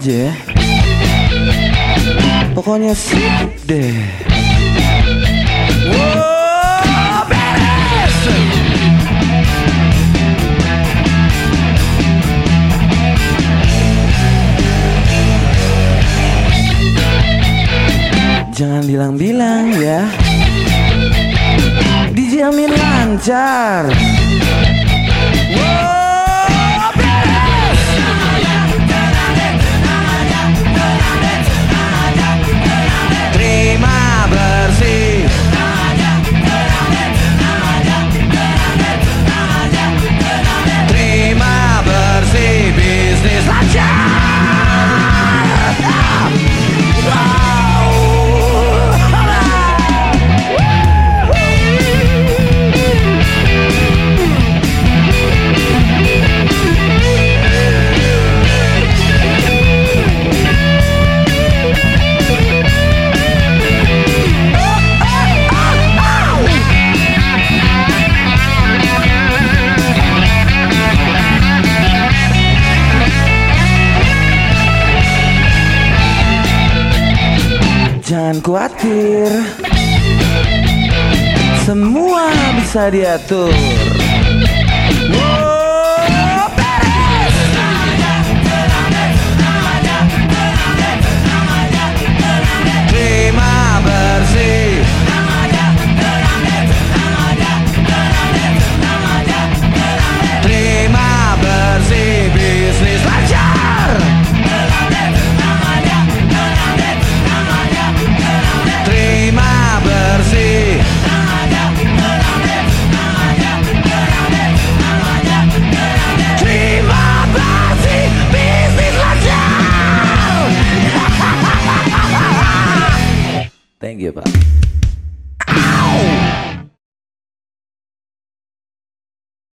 aja. Ya Pokoknya sip deh. Jangan bilang-bilang ya. Dijamin lancar. Wow, Jangan khawatir. Semua bisa diatur give up.